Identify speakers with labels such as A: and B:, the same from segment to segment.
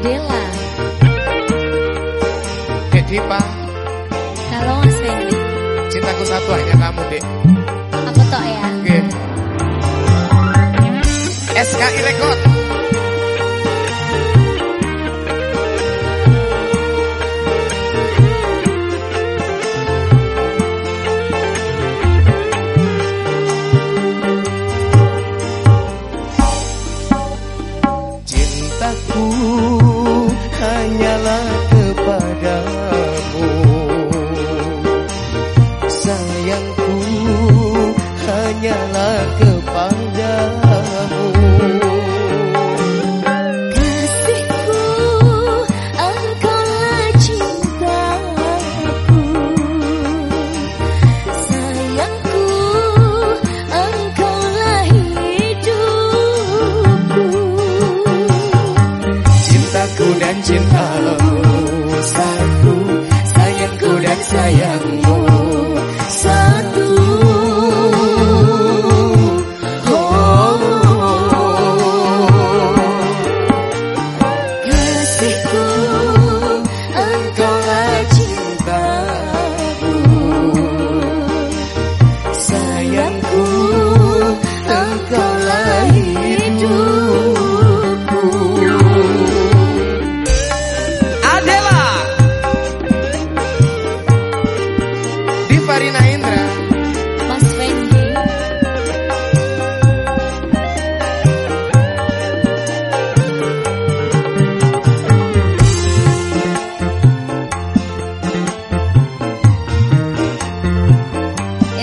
A: Adela.
B: Dek Dipa.
A: Kalau Fendi.
B: Cintaku satu hanya kamu, Dek.
A: Aku tok ya.
B: Oke. SKI Record.
C: Cintaku hanyalah kepadamu. Sayangku hanyalah kepadamu dan cintamu satu Sayangku dan sayangmu
B: Divarina Indra.
A: Mas Fendi.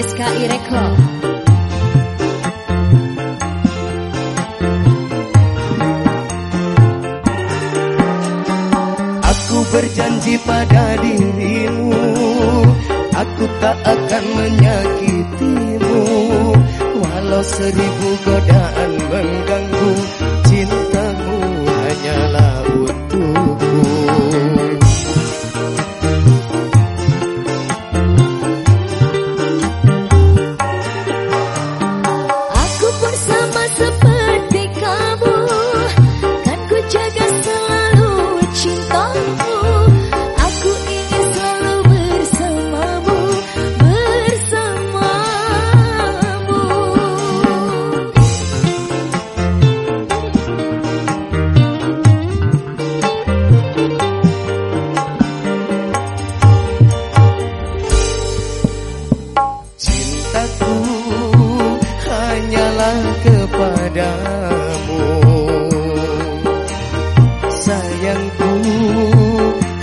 A: SKI Record.
C: Aku berjanji pada dirimu seribu godaan mengganggu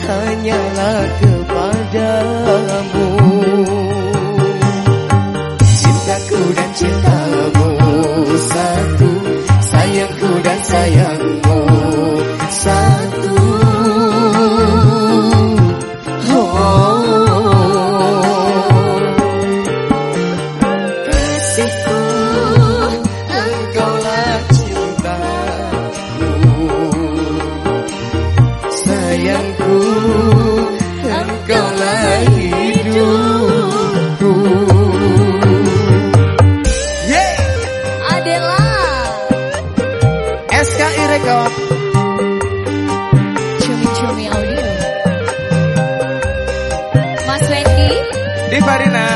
C: Hanyalah kepadamu. Cintaku dan cintamu sayangku engkaulah hidupku.
A: Adela
B: SKI Record.
A: Cumi-cumi audio Mas Fendi
B: Divarina.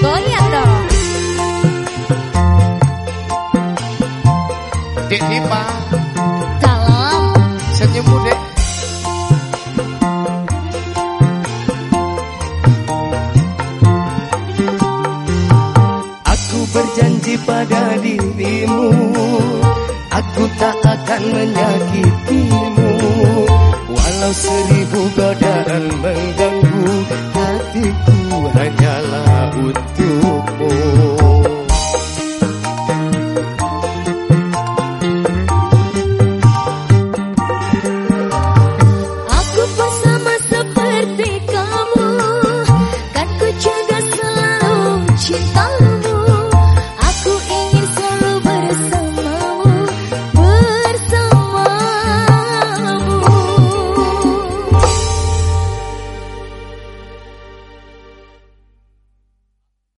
A: Goyang dong
B: Dek Dipa.
C: Aku berjanji pada dirimu Aku tak akan menyakitimu. Walau seribu godaan mengganggu